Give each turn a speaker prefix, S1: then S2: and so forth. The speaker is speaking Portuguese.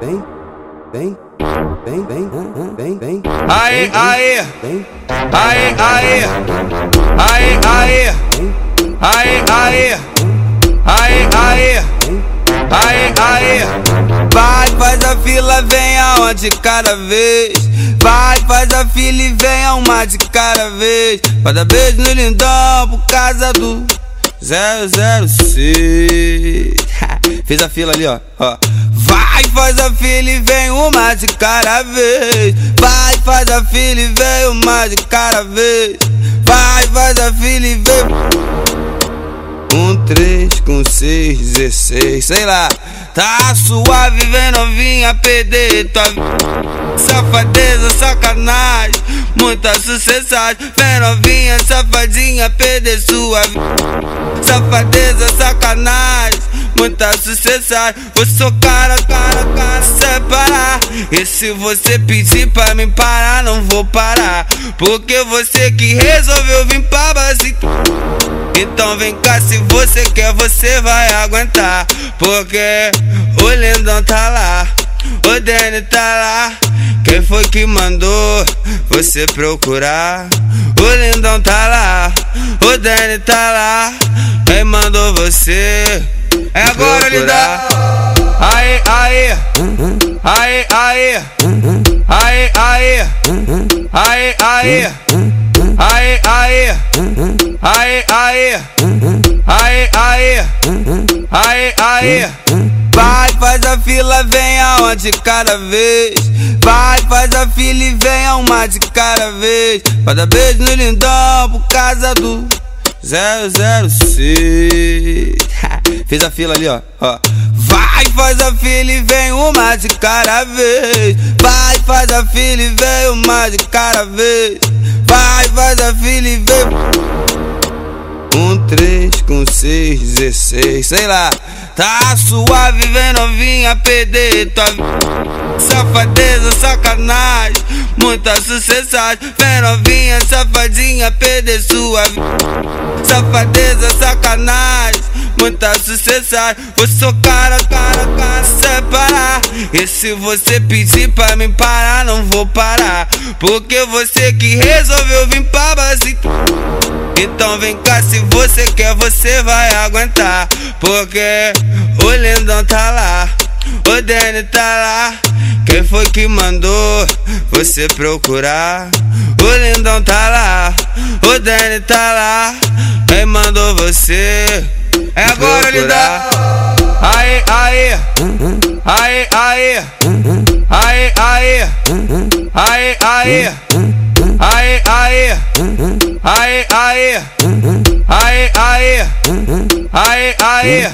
S1: vem, vem, vem, vem, vem, vem.
S2: Aê, aê, aê, aê, aê, aê, aê, aê, aê, aê, aê, aê. Vai, faz a fila, vem aonde cada vez. Vai, faz a fila e vem a uma de cada vez. Vai dar beijo no lindão por causa do 006. Fez a fila ali, ó. ó. Vai, faz a fila e vem uma de cada vez. Vai, faz a fila e vem uma de cada vez. Vai, faz a fila e vem. Um, três, com seis, dezesseis, sei lá. Tá suave, vem novinha, perder tua Safadeza, sacanagem, muita sucessagem. Vem novinha, safadinha, perder sua Safadeza, sacanagem, muita sucessagem. Vou socar cara, cara, separar. E se você pedir pra me parar, não vou parar. Porque você que resolveu vir pra base. Então vem cá, se você quer, você vai aguentar. Porque o lindão tá lá, o Danny tá lá. Quem foi que mandou você procurar? O lindão tá lá, o Danny tá lá. Quem mandou você? É agora, lindão. Aê, aê, aê, aê, aê, aê, aê, aê, aê, aê. Aê, aê, aê, aê, aê, aê. Vai, faz a fila, vem aonde cada vez. Vai, faz a fila e vem a uma de cada vez. Vai dar beijo no lindão por causa do 006. Fez a fila ali, ó. ó. Vai, faz a fila e vem uma de cada vez. Vai, faz a fila e vem uma de cada vez. Vai, faz a fila e vem. Um, três, com seis, dezesseis, sei lá. Tá suave, vem novinha, perder tua Safadeza, sacanagem, muita sucessagem. Vem novinha, safadinha, perder sua Safadeza, sacanagem, muita sucessagem. Vou socar a cara, cara, separar. E se você pedir pra me parar, não vou parar. Porque você que resolveu vir pra base. Então vem cá, se você quer, você vai aguentar. Porque o lindão tá lá, o Danny tá lá. Quem foi que mandou você procurar? O lindão tá lá, o Danny tá lá. Quem mandou você? É agora, lindão. Aê, aê, aê, aê, aê, aê, aê, aê, aê, aê. Aê, aê, aê, aê, aê, aê.